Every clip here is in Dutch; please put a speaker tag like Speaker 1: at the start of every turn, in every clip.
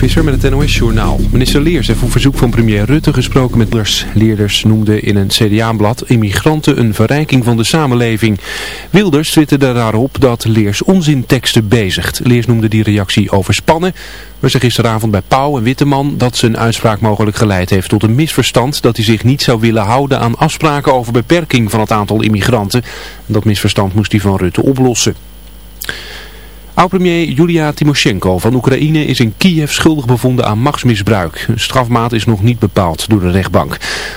Speaker 1: Visser met het NOS-journaal. Minister Leers heeft op verzoek van premier Rutte gesproken met Leers. Leerders noemde in een CDA-blad immigranten een verrijking van de samenleving. Wilders twitterde daarop dat Leers onzinteksten bezigt. Leers noemde die reactie overspannen. Maar zei gisteravond bij Pauw en Witteman dat zijn uitspraak mogelijk geleid heeft tot een misverstand dat hij zich niet zou willen houden aan afspraken over beperking van het aantal immigranten. Dat misverstand moest hij van Rutte oplossen. Oud-premier Julia Timoshenko van Oekraïne is in Kiev schuldig bevonden aan machtsmisbruik. Een strafmaat is nog niet bepaald door de rechtbank.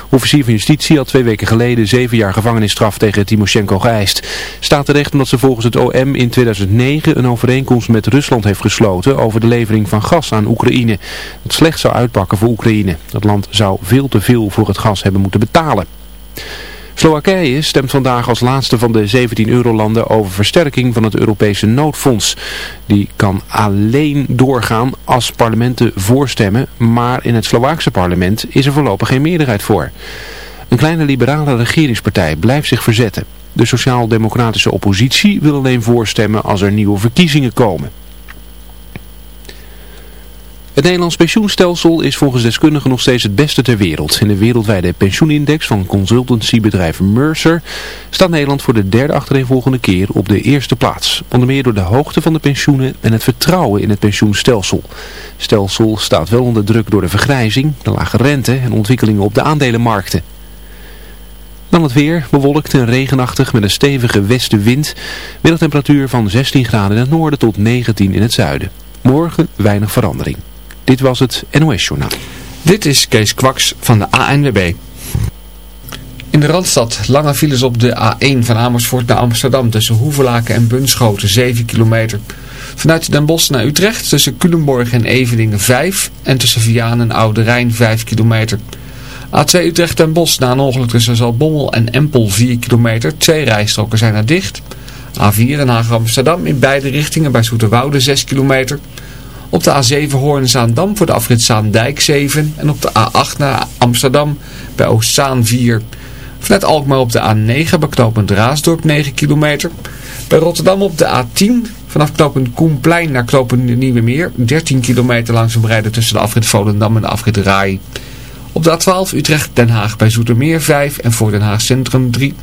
Speaker 1: Officier van Justitie had twee weken geleden zeven jaar gevangenisstraf tegen Timoshenko geëist. Staat terecht omdat ze volgens het OM in 2009 een overeenkomst met Rusland heeft gesloten over de levering van gas aan Oekraïne. Dat slecht zou uitpakken voor Oekraïne. Dat land zou veel te veel voor het gas hebben moeten betalen. Slowakije stemt vandaag als laatste van de 17 eurolanden over versterking van het Europese noodfonds. Die kan alleen doorgaan als parlementen voorstemmen, maar in het Slovaakse parlement is er voorlopig geen meerderheid voor. Een kleine liberale regeringspartij blijft zich verzetten. De sociaal-democratische oppositie wil alleen voorstemmen als er nieuwe verkiezingen komen. Het Nederlands pensioenstelsel is volgens deskundigen nog steeds het beste ter wereld. In de wereldwijde pensioenindex van consultancybedrijf Mercer staat Nederland voor de derde achtereenvolgende keer op de eerste plaats. Onder meer door de hoogte van de pensioenen en het vertrouwen in het pensioenstelsel. Stelsel staat wel onder druk door de vergrijzing, de lage rente en ontwikkelingen op de aandelenmarkten. Dan het weer, bewolkt en regenachtig met een stevige westenwind. Middagtemperatuur van 16 graden in het noorden tot 19 in het zuiden. Morgen weinig verandering. Dit was het NOS Journaal.
Speaker 2: Dit is Kees Kwaks van de ANWB. In de Randstad lange files op de A1 van Amersfoort naar Amsterdam tussen Hoevelaken en Bunschoten 7 kilometer. Vanuit Den Bosch naar Utrecht tussen Culemborg en Eveningen 5 en tussen Vianen en Oude Rijn 5 kilometer. A2 Utrecht Den Bosch na een ongeluk tussen Zalbommel en Empel 4 kilometer. Twee rijstroken zijn er dicht. A4 Den Haag Amsterdam in beide richtingen bij Zoeterwoude 6 kilometer. Op de A7 Hoorn-Zaandam voor de afrit Zaandijk 7. En op de A8 naar Amsterdam bij Oostzaan 4. Vanuit Alkmaar op de A9 bij knooppunt Raasdorp 9 kilometer. Bij Rotterdam op de A10 vanaf knooppunt Koenplein naar knooppunt Nieuwe Meer. 13 kilometer langzaam rijden tussen de afrit Volendam en de afrit Rai. Op de A12 Utrecht-Den Haag bij Zoetermeer 5 en voor Den Haag Centrum 3.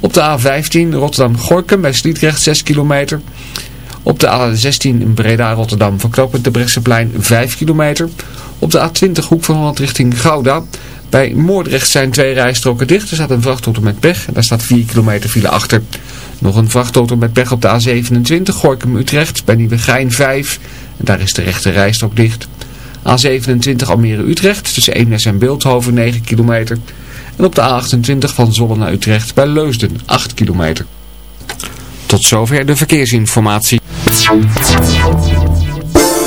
Speaker 2: Op de A15 Rotterdam-Gorkum bij Sliedrecht 6 kilometer. Op de A16 in Breda-Rotterdam verknopend de Brechtseplein 5 kilometer. Op de A20 Hoek van Holland richting Gouda. Bij Moordrecht zijn twee rijstroken dicht. Er staat een vrachtauto met pech en daar staat 4 kilometer file achter. Nog een vrachtauto met pech op de A27 Gorkum-Utrecht bij Nieuwegein 5. En daar is de rechte rijstrook dicht. A27 Almere-Utrecht tussen Eemnes en Beeldhoven 9 kilometer. En op de A28 van Zwolle naar Utrecht bij Leusden 8 kilometer. Tot zover de verkeersinformatie. Thank you.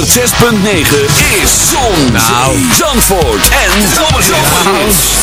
Speaker 3: 106.9 is Zon,
Speaker 2: Nou.
Speaker 3: Zandvoort en Zomerhits.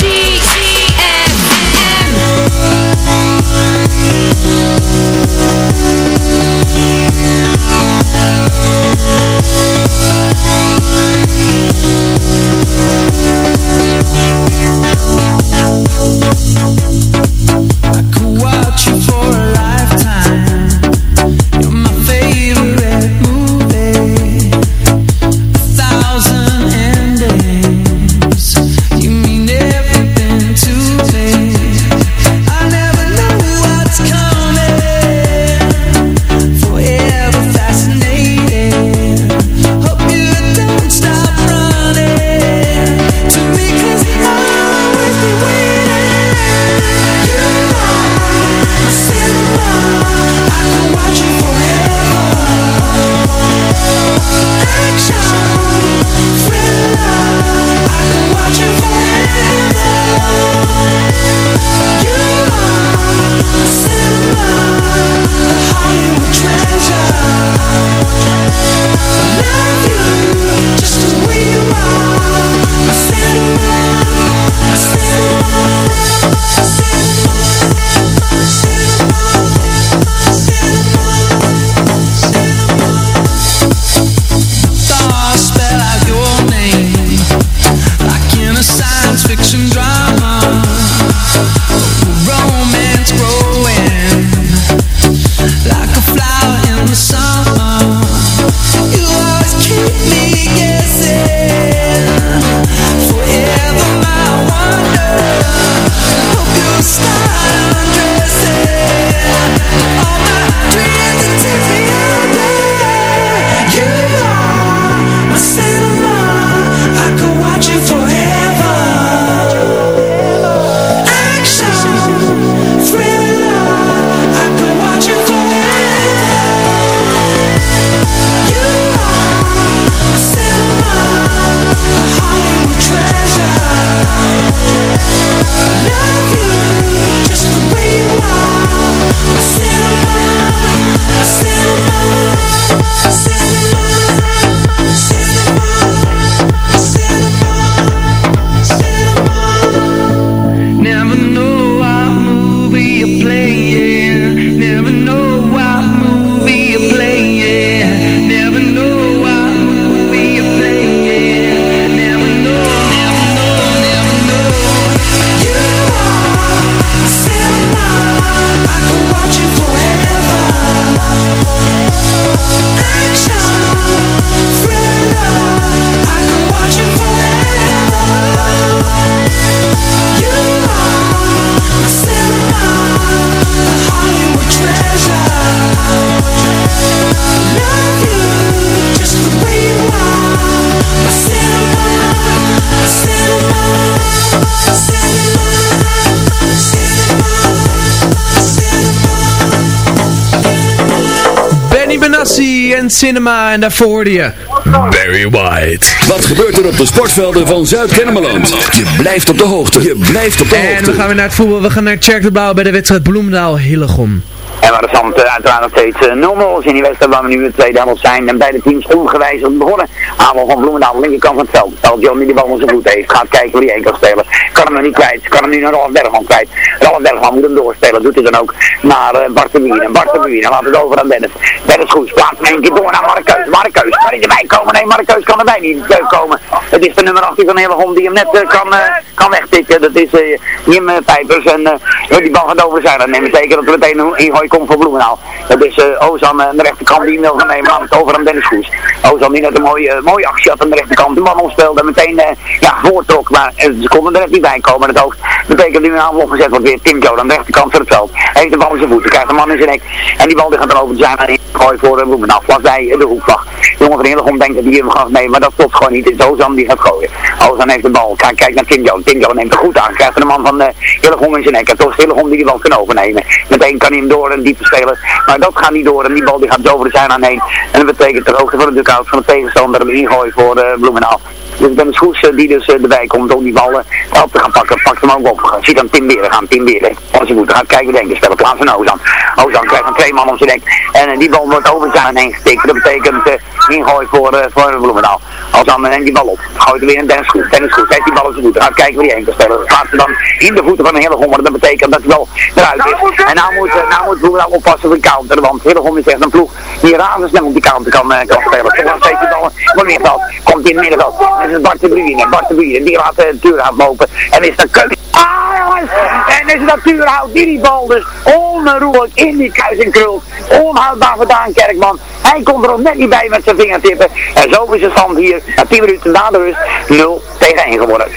Speaker 4: Benassi en Cinema en daarvoor hoorde je Barry White.
Speaker 3: Wat gebeurt er op de sportvelden van Zuid-Kennemerland? Je blijft op de hoogte. Je blijft op de
Speaker 4: En
Speaker 3: hoogte.
Speaker 4: we gaan weer naar het voetbal. We gaan naar Tjerk de Blauw bij de wedstrijd Bloemendaal-Hillegom.
Speaker 5: En waar de stand eh, uiteraard nog steeds eh, 0-0 is in die wedstrijd waar we nu in de tweede helft zijn. En beide teams ongewijzigd begonnen. Aanval van Bloemendaal, de linkerkant van het veld. Stel John die de bal op zijn voet heeft. Gaat kijken waar hij kan spelen. Kan hem nog niet kwijt. Kan hem nu naar Rolf Bergman kwijt. Rolf Bergman moet hem doorspelen. Doet hij dan ook naar uh, Bart de Wien. En Bart laat het over aan Dennis. Dennis Goes plaatst hem één keer door naar Markeus. Markeus kan hij erbij komen? Nee, Markeus kan erbij niet komen. Het is de nummer 18 van Hillegom die hem net kan, kan wegtikken. Dat is Jim Pijpers. En die bal gaat over zijn. Dat neemt betekent dat er meteen een ingooi komt voor Bloemendaal. Dat is uh, Ozan aan de rechterkant die wil gaan nemen. Aan het over aan Dennis Goes. Ozan die net een mooie, mooie actie had aan de rechterkant. De man omspeelde en meteen ja, voortrok. Maar ze konden er echt niet bij komen. Het hoofd betekent nu een aanval opgezet wordt weer. Tim Joe aan de rechterkant van het veld. Heeft de bal in zijn voeten. Krijgt de man in zijn nek. En die bal die gaat er over zijn. En gooi voor Bloemendaal. Vlakbij de hoekvlag. De jongen van Hillegom denkt dat hij hem gaat nemen. Maar dat klopt gewoon niet. Het is Ozan die gaat gooien. Ozan heeft de bal. Kijk, kijk naar Tim Joe. Tim neemt er goed aan. Krijgt de man van uh, Hillegom in zijn nek. En toch is Hillegom die die bal kan overnemen. Meteen kan hij hem door en diep spelen. Maar dat gaat niet door. En die bal die gaat over de zijn aan heen. En dat betekent de hoogte van de dugout van de tegenstander hem ingooien voor uh, Bloemendaal. Dus Dennis Goes die dus erbij komt om die ballen op te gaan pakken, pakt hem ook op. Ziet dan Tim Beren gaan, Tim Beren. Als je moet, gaat kijken denken, spelen plaats van Ozan. Ozan krijgt een twee man om zijn nek. En die bal wordt over zijn heen gestikt. Dat betekent ingooi voor, voor Bloemendaal. Dan neemt die bal op. Gooit er weer een Dennis Goes. Dennis Goes heeft die bal op zijn voeten. Gaat kijken waar die heen kan spelen. Dan in de voeten van een hele maar dat betekent dat hij wel eruit is. En nou moet, nou moet Bloemendaal oppassen voor de counter. Want Hillegom is echt een ploeg die razendsnel op die counter kan, kan spelen. Toch nog steeds de bal voor middenveld. Komt in het middenveld. Is Bart de Bruyne. Bart de. Die laat de deur uitlopen. En is de keuze. Ah jongens. En is dat Tuurhout die die bal dus onroerlijk in die kruising krult. Onhoudbaar vandaan Kerkman. Hij komt er ook net niet bij met zijn vingertippen. En zo is de stand hier. Na 10 minuten na de rust 0 tegen 1 geworden.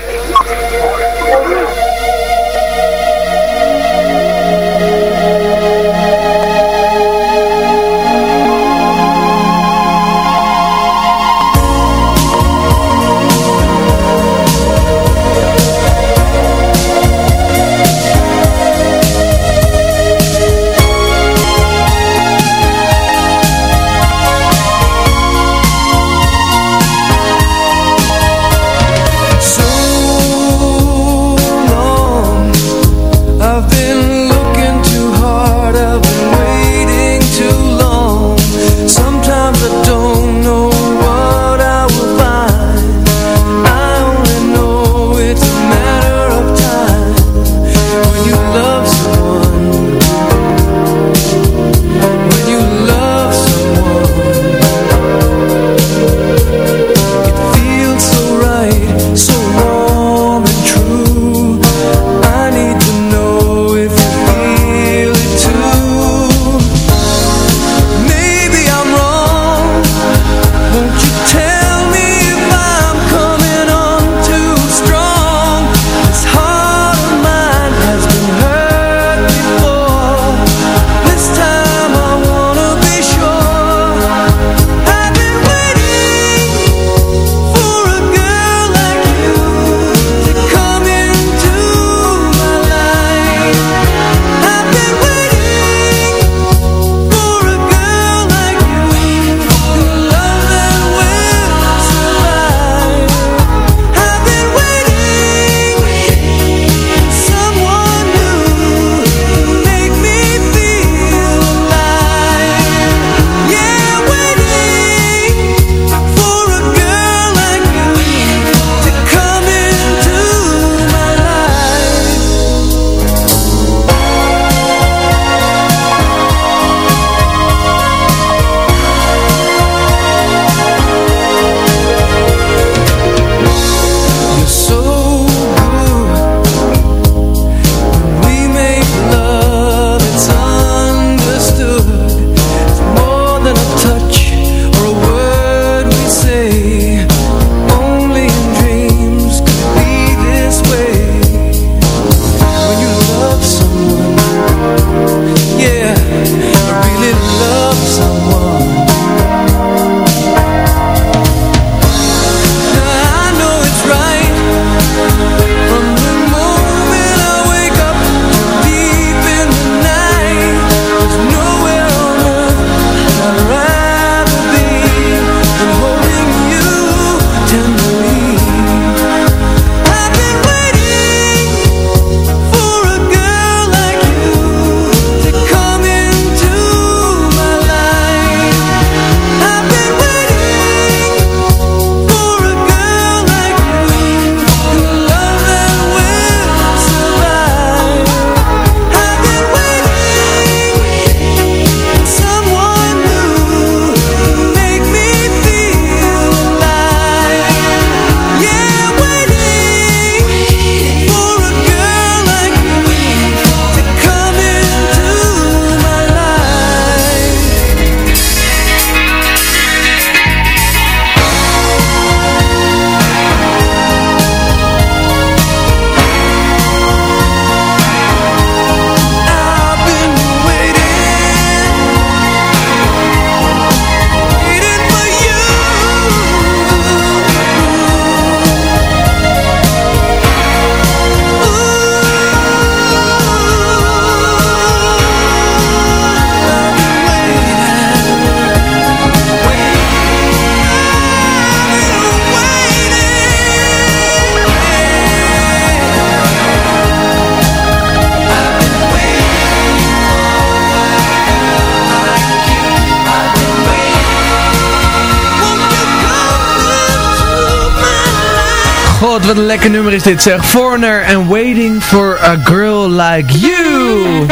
Speaker 4: Lekker nummer is dit zeg. Foreigner and Waiting for a Girl Like You.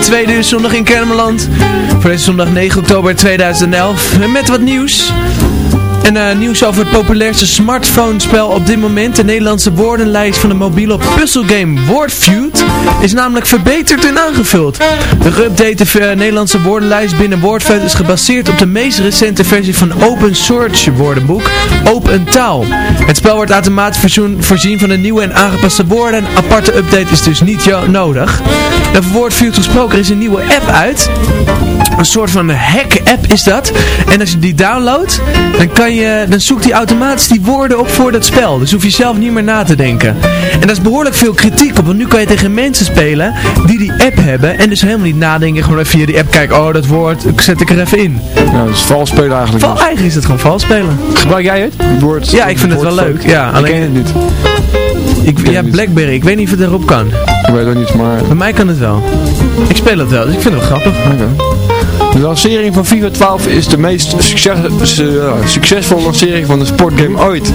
Speaker 4: Tweede uur zondag in Kermeland. Voor deze zondag 9 oktober 2011. Met wat nieuws. En uh, nieuws over het populairste smartphone-spel op dit moment. De Nederlandse woordenlijst van de mobiele puzzelgame Wordfeud is namelijk verbeterd en aangevuld. De geüpdate uh, Nederlandse woordenlijst binnen Wordfeud is gebaseerd op de meest recente versie van Open Source woordenboek, Open Taal. Het spel wordt automatisch voorzien van een nieuwe en aangepaste woorden. Een aparte update is dus niet nodig. En voor Wordfeud gesproken is een nieuwe app uit. Een soort van hack-app is dat. En als je die downloadt, dan, kan je, dan zoekt hij automatisch die woorden op voor dat spel. Dus hoef je zelf niet meer na te denken. En daar is behoorlijk veel kritiek op. Want nu kan je tegen mensen spelen die die app hebben. En dus helemaal niet nadenken. Gewoon even via die app kijken. Oh, dat woord zet ik er even in.
Speaker 6: Ja, dat is vals spelen eigenlijk.
Speaker 4: Val, eigenlijk is het gewoon vals spelen.
Speaker 6: Gebruik jij het? het woord,
Speaker 4: ja, ik vind het wel leuk. Ja,
Speaker 6: alleen... Ik ken het niet.
Speaker 4: Ik, ja, Blackberry. Ik weet niet of het erop kan.
Speaker 6: Ik weet het niet, maar...
Speaker 4: Bij mij kan het wel. Ik speel het wel, dus ik vind het wel grappig.
Speaker 6: De lancering van FIFA 12 is de meest succes, uh, succesvolle lancering van de sportgame ooit.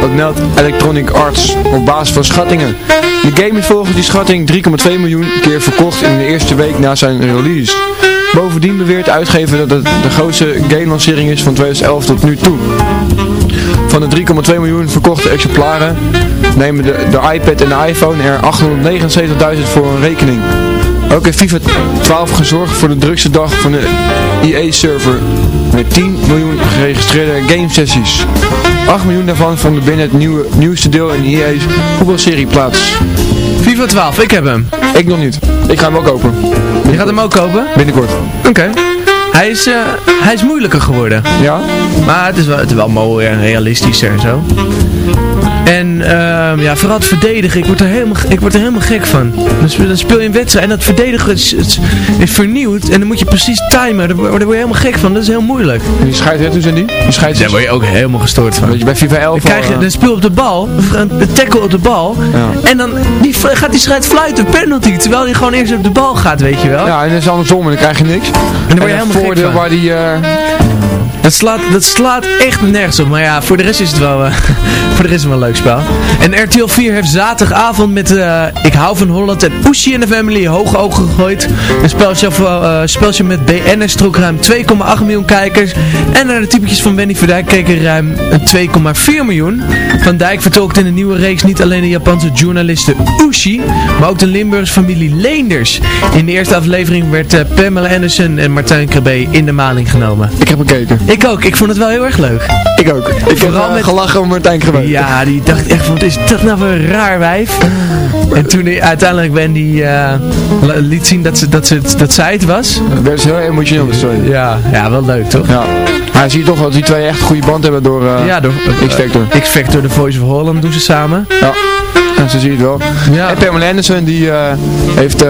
Speaker 6: Dat meldt Electronic Arts op basis van schattingen. De game is volgens die schatting 3,2 miljoen keer verkocht in de eerste week na zijn release. Bovendien beweert uitgever dat het de grootste game lancering is van 2011 tot nu toe. Van de 3,2 miljoen verkochte exemplaren nemen de, de iPad en de iPhone er 879.000 voor een rekening. Ook heeft FIFA 12 gezorgd voor de drukste dag van de EA-server met 10 miljoen geregistreerde gamesessies. 8 miljoen daarvan vonden binnen het nieuwe, nieuwste deel in EA's voetbalserie plaats.
Speaker 4: FIFA 12, ik heb hem.
Speaker 6: Ik nog niet. Ik ga hem ook kopen.
Speaker 4: Je gaat hem ook kopen?
Speaker 6: Binnenkort.
Speaker 4: Oké. Hij is, uh, hij is moeilijker geworden.
Speaker 6: Ja?
Speaker 4: Maar het is wel, het is wel mooier en realistischer en zo. En uh, ja, vooral het verdedigen, ik word er helemaal, ik word er helemaal gek van. Dan speel, je een wedstrijd en dat verdedigen is, is, vernieuwd en dan moet je precies timen. Daar, word je helemaal gek van, dat is heel moeilijk.
Speaker 6: En die scheidsrechters en die? die scheidsrechters...
Speaker 4: Daar word je ook helemaal gestoord van.
Speaker 6: Weet je, bij FIFA 11
Speaker 4: dan, krijg je, dan speel op de bal, een tackle op de bal. Ja. En dan die, gaat die scheidt fluiten, penalty. Terwijl hij gewoon eerst op de bal gaat, weet je wel.
Speaker 6: Ja, en dan is andersom en dan krijg je niks. En
Speaker 4: dan word je helemaal
Speaker 6: voordeel
Speaker 4: gek van.
Speaker 6: waar die... Uh,
Speaker 4: dat slaat, dat slaat echt nergens op. Maar ja, voor de rest is het wel, uh, voor de rest wel een leuk spel. En RTL 4 heeft zaterdagavond met uh, Ik hou van Holland en Pushie in de Family hoge ogen gegooid. Een uh, speltje met BNS trok ruim 2,8 miljoen kijkers. En naar de typetjes van Benny Verdijk keken ruim 2,4 miljoen. Van Dijk vertolkt in de nieuwe reeks niet alleen de Japanse journaliste Ushi, maar ook de Limburgse familie Leenders. In de eerste aflevering werd Pamela Anderson en Martijn Krabbe in de maling genomen.
Speaker 6: Ik heb gekeken.
Speaker 4: Ik ook, ik vond het wel heel erg leuk.
Speaker 6: Ik ook. Ik
Speaker 4: Vooral
Speaker 6: heb uh,
Speaker 4: met...
Speaker 6: gelachen om Martijn Krabbe.
Speaker 4: Ja, die dacht echt van, wat is dat nou voor een raar wijf? En toen uiteindelijk Wendy uh, liet zien dat, ze, dat, ze dat zij het was.
Speaker 6: Dat werd heel emotioneel, de story.
Speaker 4: Ja, ja, wel leuk toch?
Speaker 6: Ja. Maar zie je toch dat die twee echt een goede band hebben door uh,
Speaker 4: ja, door,
Speaker 6: X-Factor.
Speaker 4: X-Factor, de Voice of Holland doen ze samen.
Speaker 6: Ja. Ja, zo zie je het wel.
Speaker 4: Ja.
Speaker 6: En Pamela Anderson die uh, heeft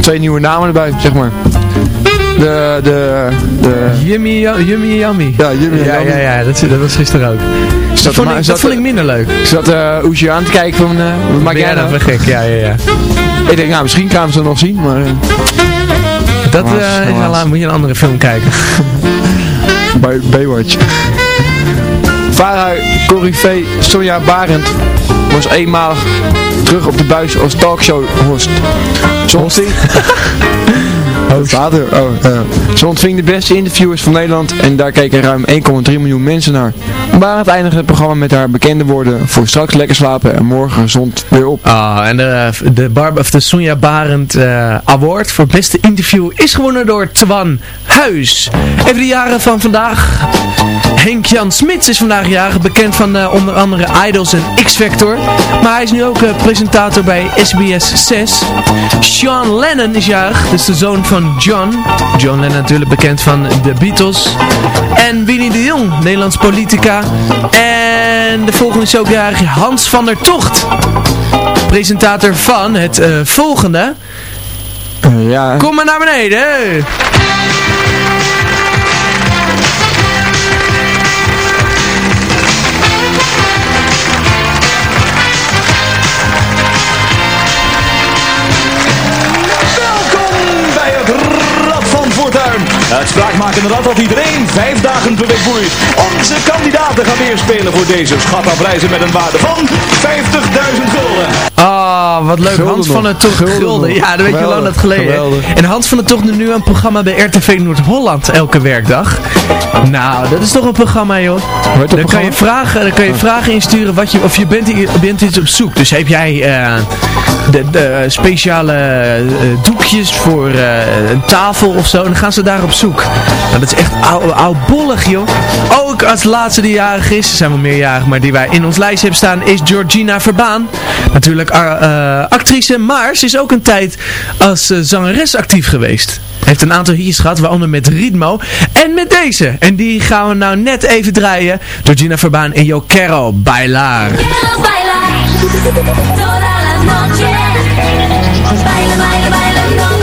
Speaker 6: twee nieuwe namen erbij, zeg maar. De, de, de...
Speaker 4: Yummy, yummy, yummy.
Speaker 6: Ja, Yummy,
Speaker 4: ja,
Speaker 6: yummy.
Speaker 4: ja, ja, dat, dat was gisteren ook. Dat, dat, vond, ik, dat vond ik minder leuk.
Speaker 6: Ik zat uh, Oesje aan te kijken van, uh, maak jij nou?
Speaker 4: nou gek, ja, ja, ja.
Speaker 6: Ik denk, nou, misschien gaan we ze nog zien, maar... Uh,
Speaker 4: dat was, uh, moet je een andere film kijken.
Speaker 6: Bij Baywatch. Farah Corrivé Sonja Barend was eenmalig terug op de buis als talkshow host. Zo Vader, oh, uh. Ze ontving de beste interviewers van Nederland en daar keken ruim 1,3 miljoen mensen naar. Barend eindigde het programma met haar bekende woorden voor straks lekker slapen en morgen gezond weer op.
Speaker 4: Ah, en de, de, Bar of de Sonja Barend uh, Award voor beste interview is gewonnen door Twan Huis. Even de jaren van vandaag. Henk-Jan Smits is vandaag jarig, bekend van uh, onder andere Idols en X-Factor. Maar hij is nu ook presentator bij SBS 6. Sean Lennon is jarig, dus de zoon van John. John Lennon natuurlijk bekend van de Beatles. En Winnie de Jong, Nederlands politica. En de volgende is ook jarig Hans van der Tocht. Presentator van het uh, volgende.
Speaker 6: ja.
Speaker 4: Kom maar naar beneden.
Speaker 7: bij van Fortuin spraakmakende rad dat iedereen vijf dagen per week boeit. Onze kandidaten gaan weer spelen voor deze schatafprijzen met een waarde van 50.000 gulden.
Speaker 4: Ah, wat leuk.
Speaker 6: Gulden
Speaker 4: Hans
Speaker 6: nog.
Speaker 4: van der Tocht
Speaker 6: Gulden
Speaker 4: Gulden. Ja, dat weet je lang dat geleden.
Speaker 6: Geweldig.
Speaker 4: En Hans van der Tocht doet nu een programma bij RTV Noord-Holland elke werkdag. Nou, dat is toch een programma, joh. Dan kan je vragen, dan kan je vragen insturen wat je, of je bent, hier- bent iets op zoek. Dus heb jij eh, de, de speciale eh, doekjes voor eh, een tafel of zo, dan gaan ze daar op zoek. Nou, dat is echt ou- oudbollig, joh. Ook als laatste die jarig is, zijn wel meerjarig, maar die wij in ons lijst hebben staan, is Georgina Verbaan. Natuurlijk eh, actrice, maar ze is ook een tijd als eh, zangeres actief geweest. Heeft een aantal hitjes gehad, waaronder met Ritmo en met deze. En die gaan we nou net even draaien. Georgina Verbaan en Yo Quiero Bailar.
Speaker 8: Bailar noche. Baila, baila, baila,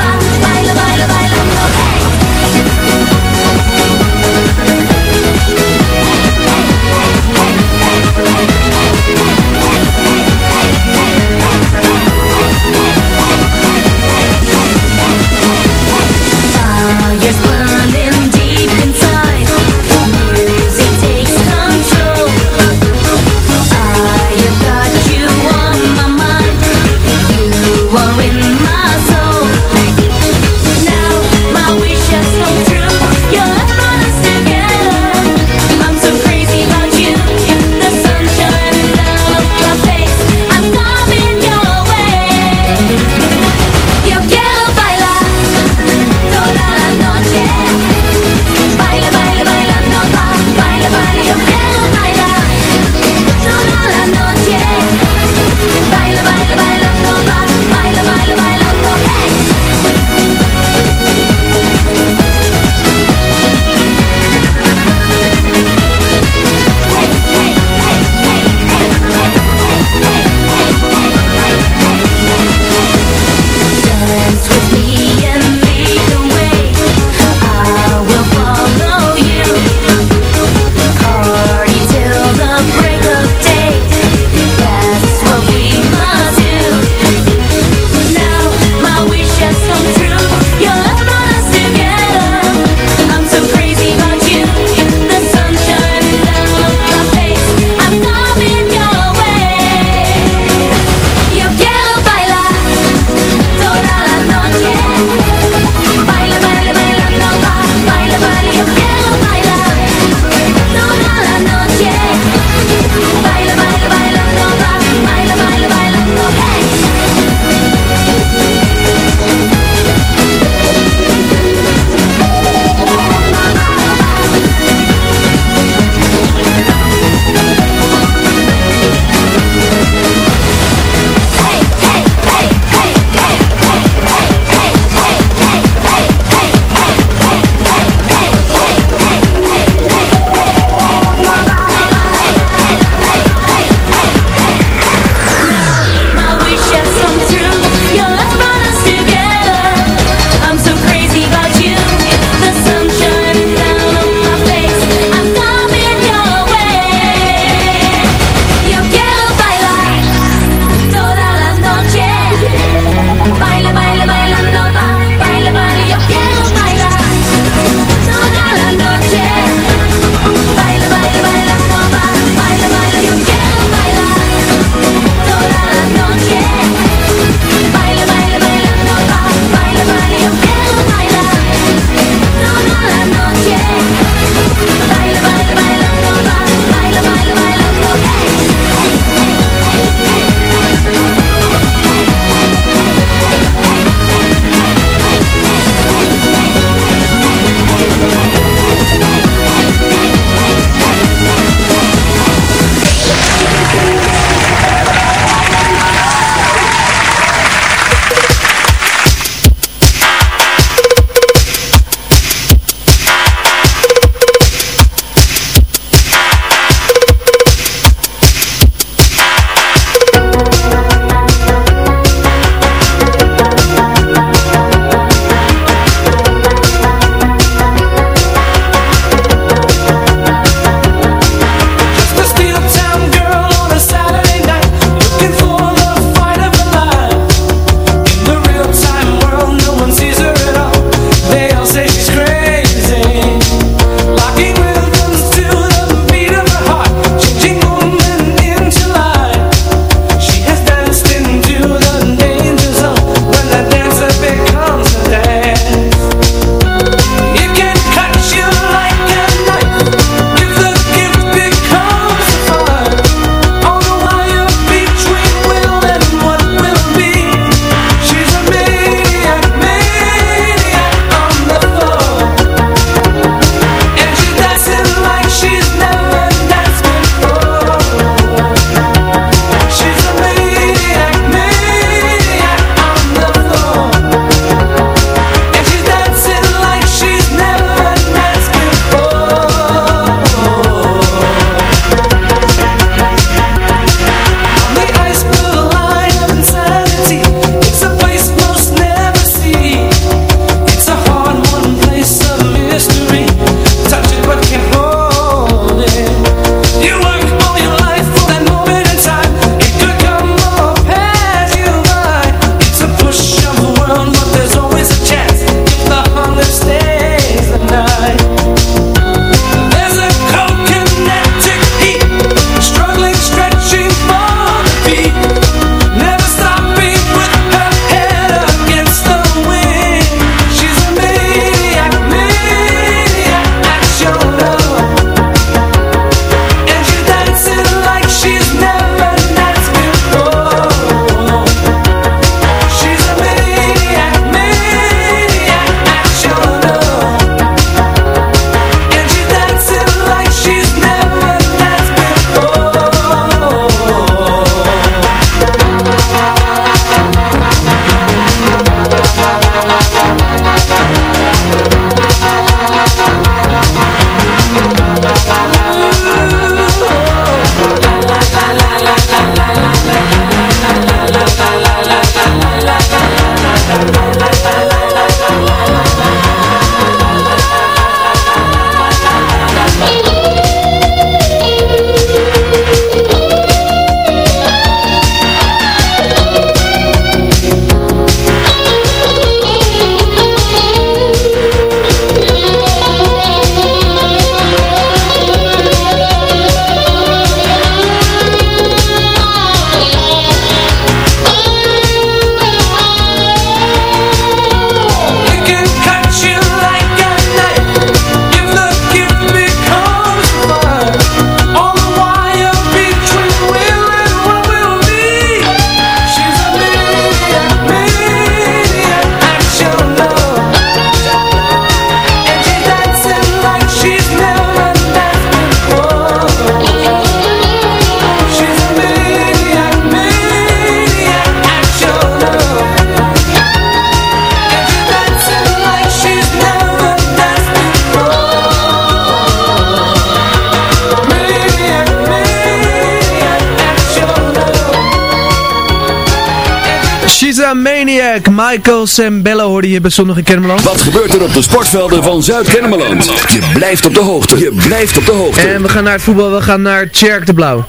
Speaker 4: Michael Sambello hoorde je bij Zondag in Kennemerland.
Speaker 3: Wat gebeurt er op de sportvelden van Zuid-Kennemerland? Je blijft op de hoogte. Je blijft op de hoogte.
Speaker 4: En we gaan naar het voetbal, we gaan naar Tjerk de Blauw.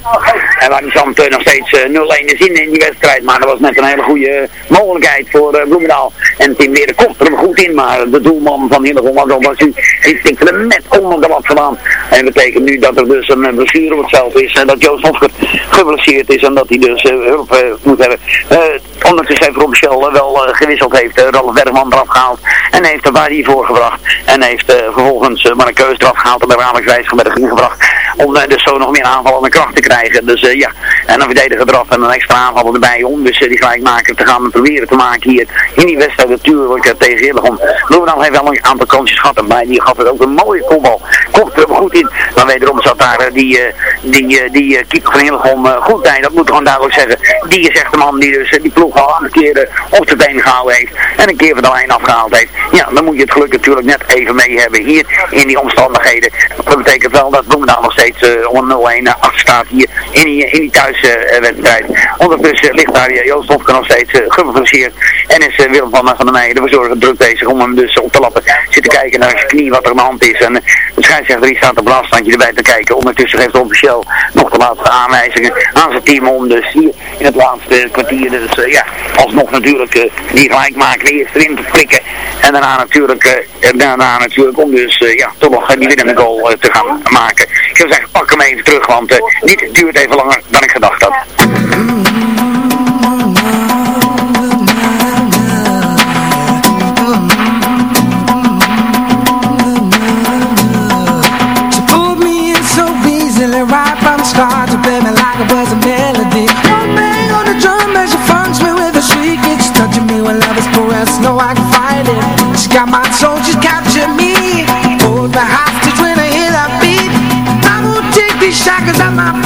Speaker 5: En waar die Zand nog steeds eh, 0-1 is in, in die wedstrijd. Maar dat was net een hele goede eh, mogelijkheid voor eh, Bloemendaal. En Tim Weer kocht er hem goed in. Maar de doelman van Hillegom was al was hij die stikte hem net onder de lat vandaan. En dat betekent nu dat er dus een blessure op het veld is. En dat Joost Hofker geblesseerd is. En dat hij dus hulp moet hebben. Eh, ondertussen heeft Rob Schell eh, wel eh, gewisseld. Heeft uh, Ralf Bergman eraf gehaald. En heeft er waar voor gebracht. En heeft eh, vervolgens maar een keuze eraf gehaald. En bij Alex Wijsgeberg ingebracht. Om eh, dus zo nog meer aanvallende kracht te krijgen. Dus eh, ja, en een verdediger eraf en een extra aanvaller erbij om dus eh, die gelijkmaker te gaan proberen te maken hier in die wedstrijd natuurlijk tegen Hillegom. Bloemendaal heeft wel een aantal kansjes gehad en bij die gaf het ook een mooie kopbal. Kocht er goed in, maar wederom zat daar eh, die, eh, die, eh, die eh, keeper van Hillegom eh, goed bij. Dat moet ik gewoon duidelijk zeggen. Die is echt de man die dus eh, die ploeg al een keer eh, op de been gehouden heeft en een keer van de lijn afgehaald heeft. Ja, dan moet je het geluk natuurlijk net even mee hebben hier in die omstandigheden. Dat betekent wel dat Bloemendaal nog steeds eh, om een 0-1 achter staat hier in die, in die thuiswedstrijd. Ondertussen ligt daar eh, Joost Hofke nog steeds uh, geblesseerd. En is eh, Willem van, van der Meijen, de verzorger, druk bezig om hem dus op te lappen. Zitten kijken naar zijn knie, wat er aan de hand is. En eh, de scheidsrechter die staat op een afstandje erbij te kijken. Ondertussen geeft officieel nog de laatste aanwijzingen aan zijn team om dus hier in het laatste kwartier. Dus eh, ja, alsnog natuurlijk eh, die gelijk maken, eerst erin te prikken. En daarna natuurlijk, eh, daarna natuurlijk om dus eh, ja, toch nog die winnende goal eh, te gaan maken. Ik zou zeggen, pak hem even terug, want eh, dit duurt even langer dan ik gedacht had.
Speaker 9: Cause I'm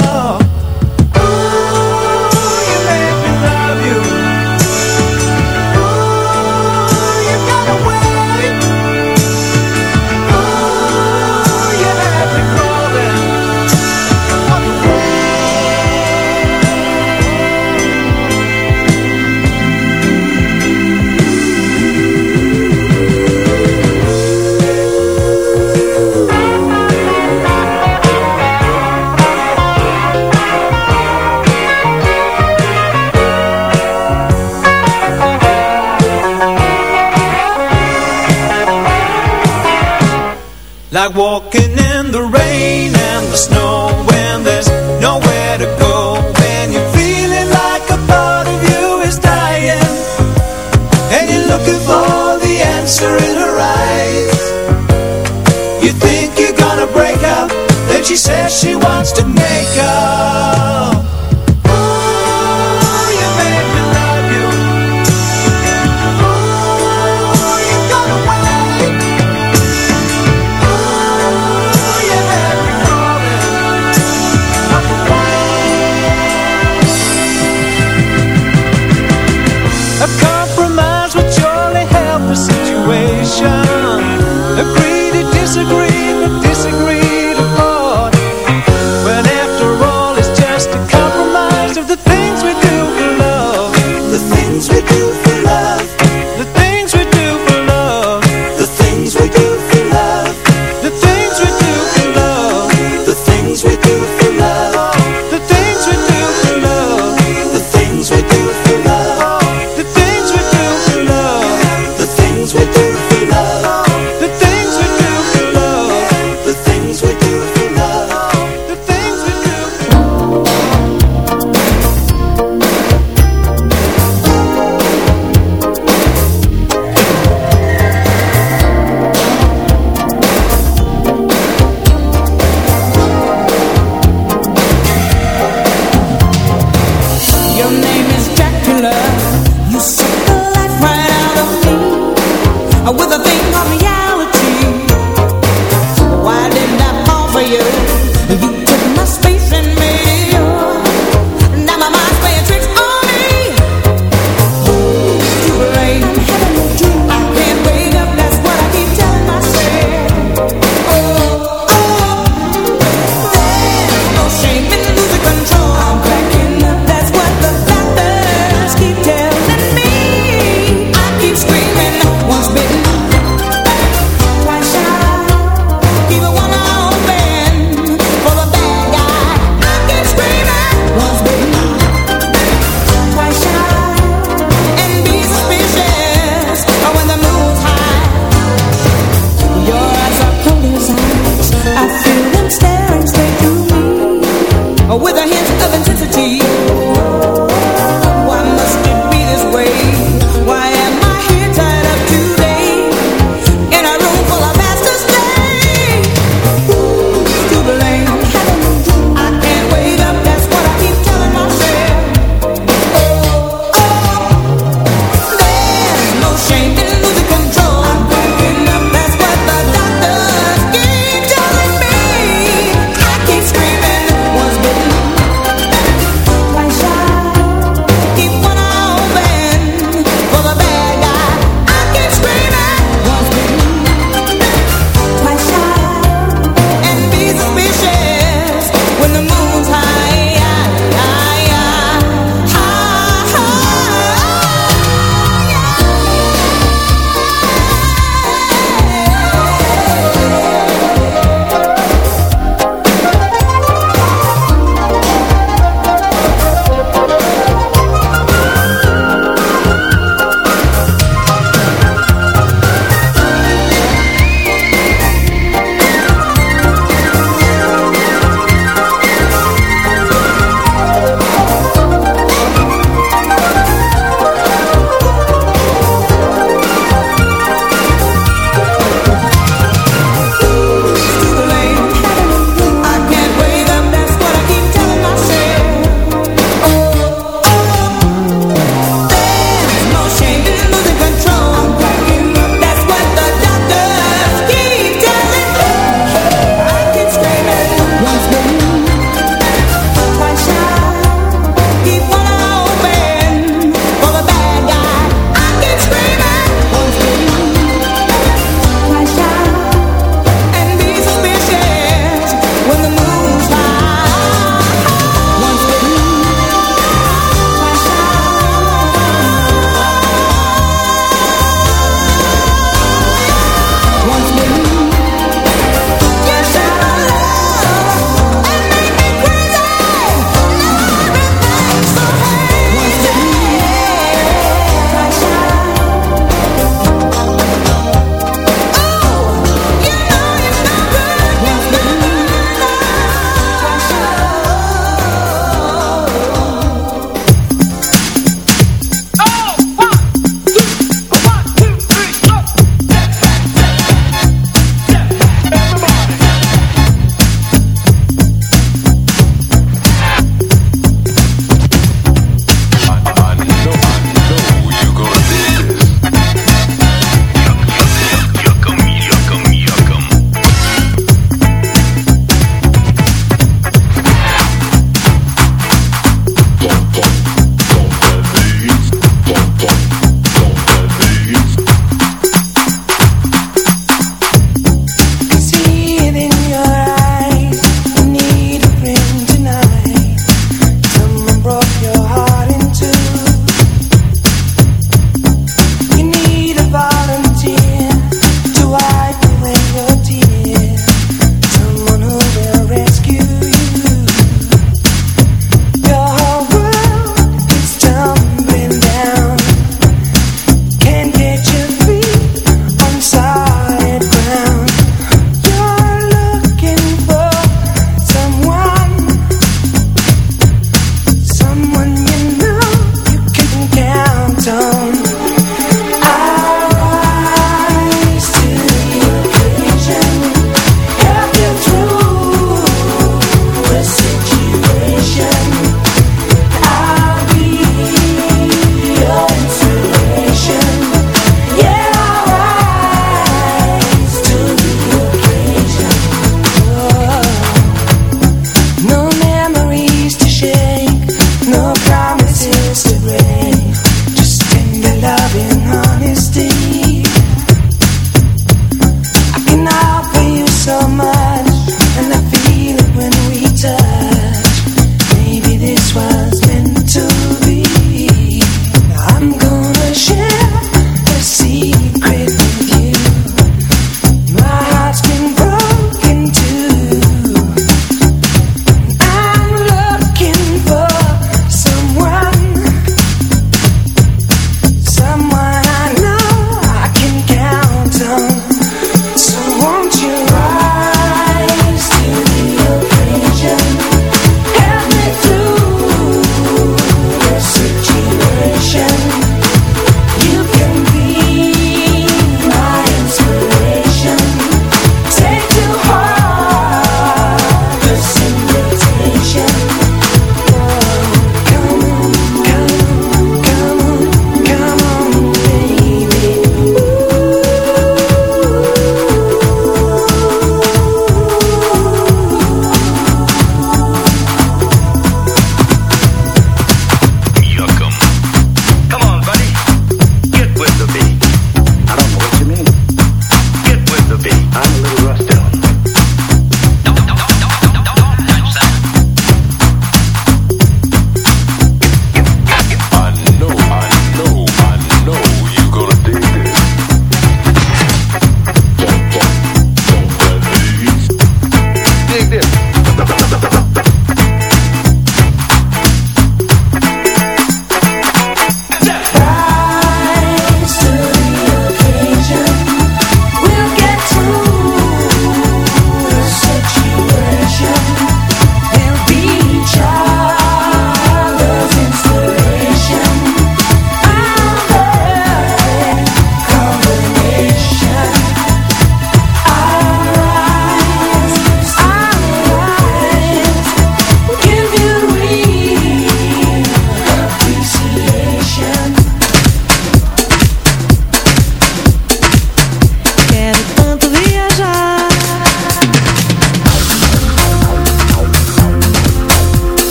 Speaker 10: answer in her eyes. You think you're gonna break up? Then she says she wants to make up.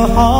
Speaker 10: Your heart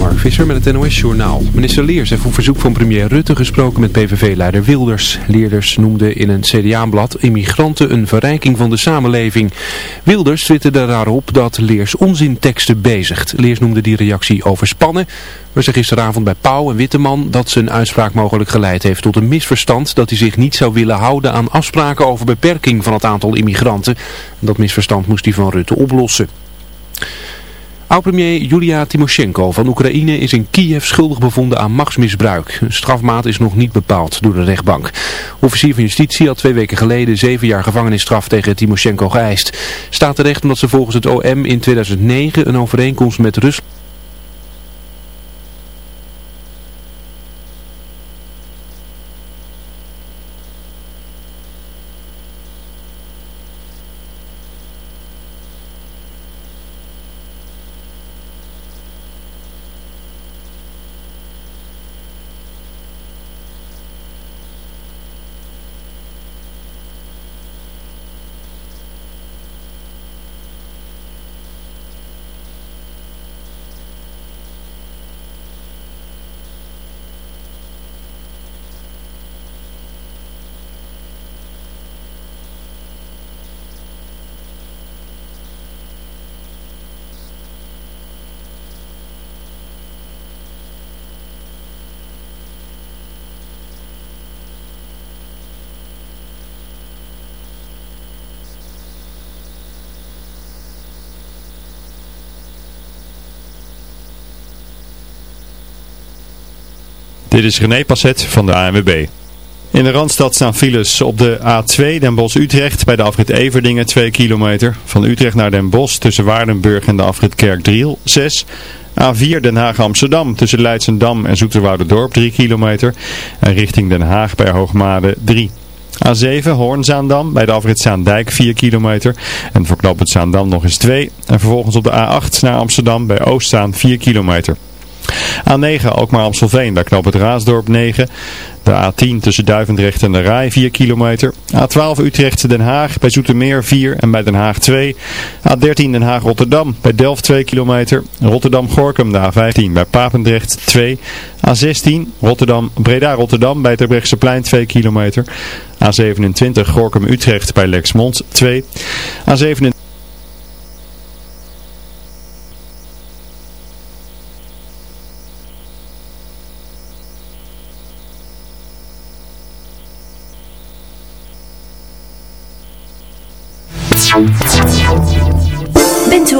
Speaker 1: Mark Visser met het NOS Journaal. Minister Leers heeft op verzoek van premier Rutte gesproken met PVV-leider Wilders. Leerders noemde in een CDA-blad immigranten een verrijking van de samenleving. Wilders twitterde daarop dat Leers onzinteksten bezigt. Leers noemde die reactie overspannen. Maar zei gisteravond bij Pauw en Witteman dat zijn uitspraak mogelijk geleid heeft tot een misverstand dat hij zich niet zou willen houden aan afspraken over beperking van het aantal immigranten. Dat misverstand moest hij van Rutte oplossen. Oud-premier Julia Timoshenko van Oekraïne is in Kiev schuldig bevonden aan machtsmisbruik. Een strafmaat is nog niet bepaald door de rechtbank. Officier van Justitie had twee weken geleden zeven jaar gevangenisstraf tegen Timoshenko geëist. Staat terecht omdat ze volgens het OM in 2009 een overeenkomst met Rusland...
Speaker 11: Dit is René Passet van de ANWB. In de Randstad staan files op de A2 Den Bosch-Utrecht bij de afrit Everdingen 2 kilometer. Van Utrecht naar Den Bosch tussen Waardenburg en de afrit Kerkdriel 6. A4 Den Haag-Amsterdam tussen Leidsendam en Zoeterwouderdorp 3 kilometer. En richting Den Haag bij Hoogmade 3. A7 Hoornzaandam bij de afrit Zaandijk 4 kilometer. En voor knooppunt Zaandam nog eens 2. En vervolgens op de A8 naar Amsterdam bij Oostzaan 4 kilometer. A9 ook maar Amstelveen, bij knoop het Raasdorp 9. De A10 tussen Duivendrecht en de Rij 4 kilometer. A12 Utrecht Den Haag bij Zoetermeer 4 en bij Den Haag 2. A13 Den Haag Rotterdam bij Delft 2 kilometer. Rotterdam Gorkum de A15 bij Papendrecht 2. A16 Rotterdam Breda Rotterdam bij Terbrechtseplein 2 kilometer. A27 Gorkum Utrecht bij Lexmond 2. A27